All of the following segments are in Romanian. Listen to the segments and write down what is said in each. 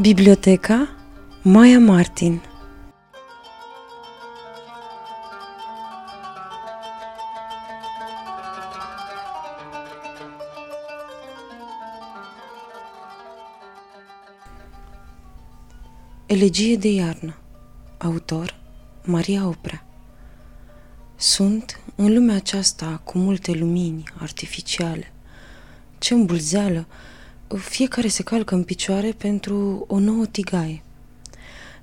Biblioteca Maya Martin Elegie de iarnă Autor Maria Oprea Sunt în lumea aceasta cu multe lumini artificiale. Ce îmbulzeală! Fiecare se calcă în picioare pentru o nouă tigaie.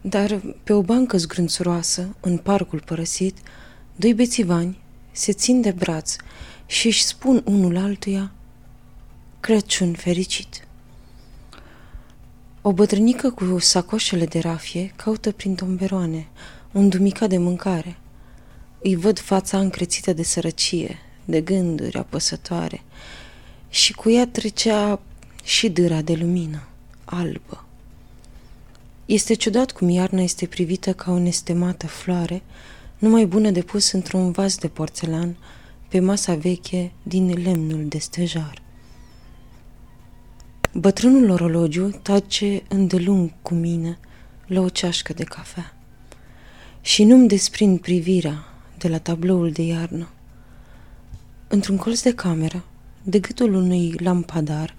Dar pe o bancă zgrânțuroasă, în parcul părăsit, doi bețivani se țin de braț și își spun unul altuia Crăciun fericit. O bătrânică cu sacoșele de rafie caută prin tomberoane un dumica de mâncare. Îi văd fața încrețită de sărăcie, de gânduri apăsătoare și cu ea trecea și dâra de lumină, albă. Este ciudat cum iarna este privită ca o nestemată floare, numai bună de pus într-un vas de porțelan, pe masa veche din lemnul de stejar. Bătrânul orologiu tace îndelung cu mine la o ceașcă de cafea și nu-mi desprind privirea de la tabloul de iarnă. Într-un colț de cameră, de gâtul unui lampadar,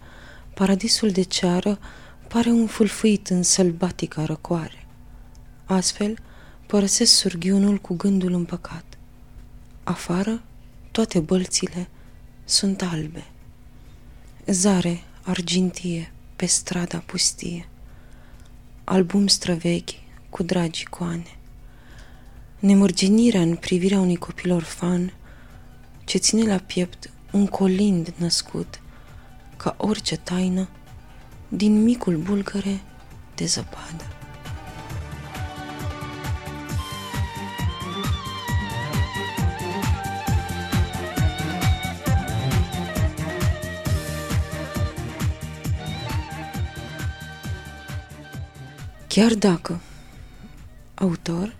Paradisul de ceară pare un fulfuit în sălbatică răcoare. Astfel, părăsesc surghionul cu gândul împăcat. Afară, toate bălțile sunt albe. Zare argintie pe strada pustie. Album străvechi cu dragi coane. Nemărginirea în privirea unui copil orfan ce ține la piept un colind născut – ca orice taină, din micul bulgăre de zăpadă. Chiar dacă Autor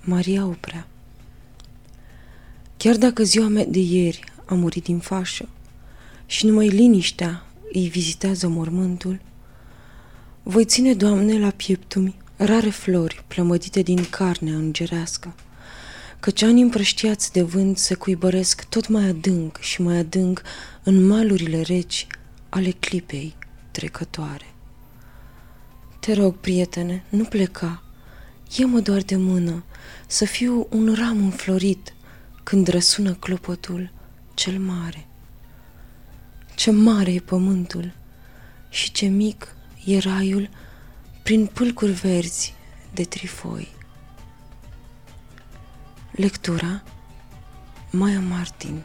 Maria Oprea Chiar dacă ziua mea de ieri a murit din fașă și numai liniștea îi vizitează mormântul, voi ține, Doamne, la pieptul mi rare flori plămădite din carnea îngerească, căci ani împrăștiați de vânt se cuibăresc tot mai adânc și mai adânc în malurile reci ale clipei trecătoare. Te rog, prietene, nu pleca, ia-mă doar de mână, să fiu un ram înflorit când răsună clopotul cel mare. Ce mare e pământul și ce mic e raiul prin pâlcuri verzi de trifoi. Lectura Maya Martin